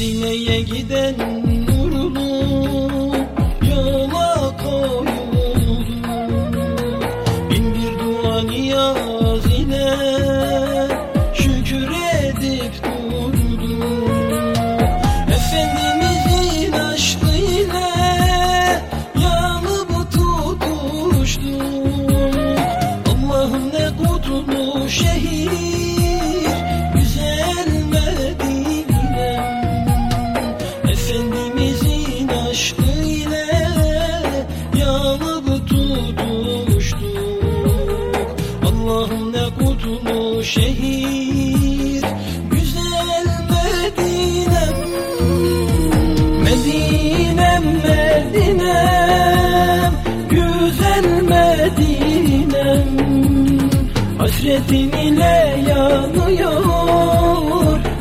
Medine'ye giden nurlu yola koyuldu Bin bir dua niyaz ile şükür edip durdu Efendimizin aşkıyla yanıp tutuştu Allah'ım ne kutlu şehir şehir güzel Medinem. Medinem Medinem güzel Medinem. Hasretin ile yanıyor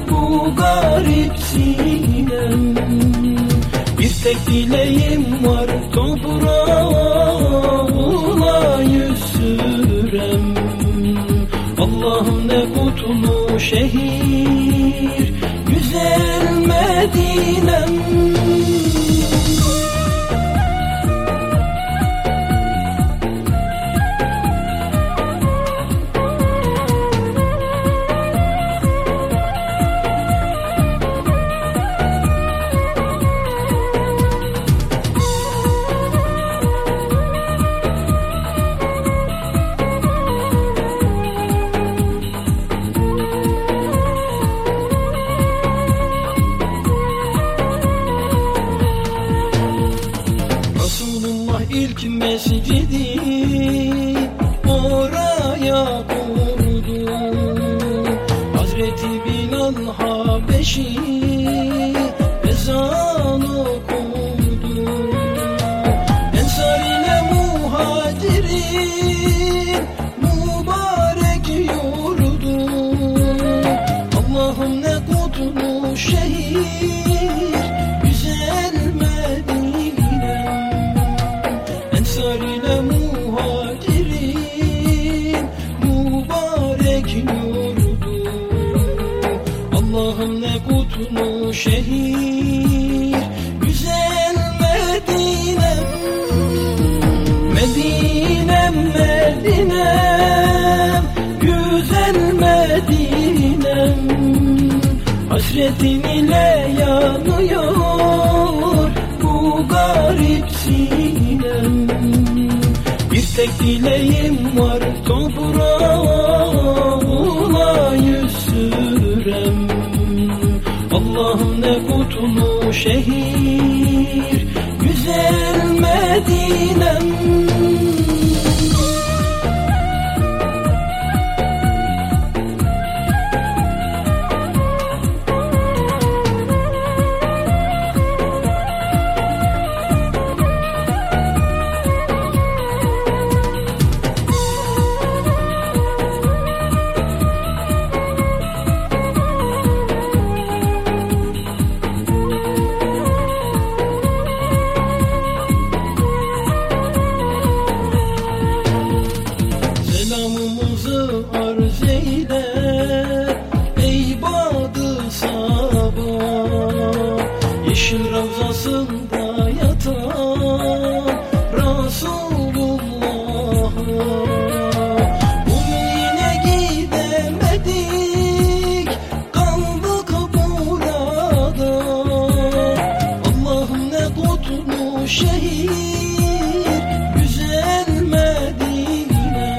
bu garip sinem. Bir tek dileğim var toprağına yüz sürem Allah'ım ne kutlu şehir güzel Medinem İlk mescidi oraya kurdu Hazreti Bilal Habeşi şehir güzel Medine Medinem Medinem güzel Medinem. Hasretin ile yanıyor bu garip sinem. Bir tek dileğim var toprağına yüz sürem Allah'ım ne kutlu şehir güzel Medinem Yeşil ravzasında yatan Resulullah'a Bugün yine gidemedik Kaldık burada Allah'ım ne kutlu şehir Güzel Medine.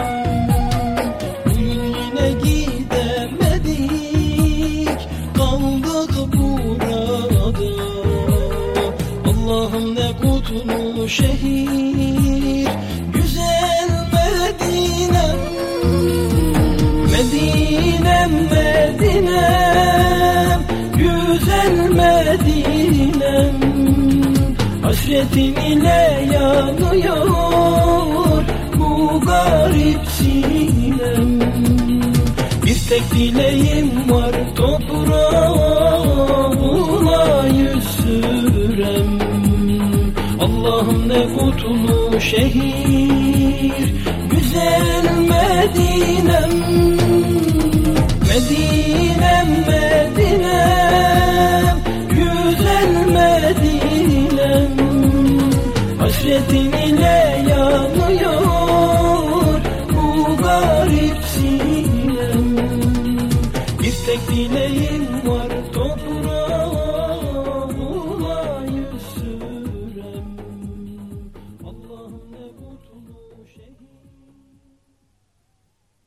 Bugün yine gidemedik Kaldık şehir Güzel Medine. Medinem Medinem Güzel Medinem. Hasretin ile yanıyor bu garip sinem. Bir tek dileğim var toprağına şehir Güzel Medinem. Medinem Medinem Güzel Medinem. Hasretin ile yan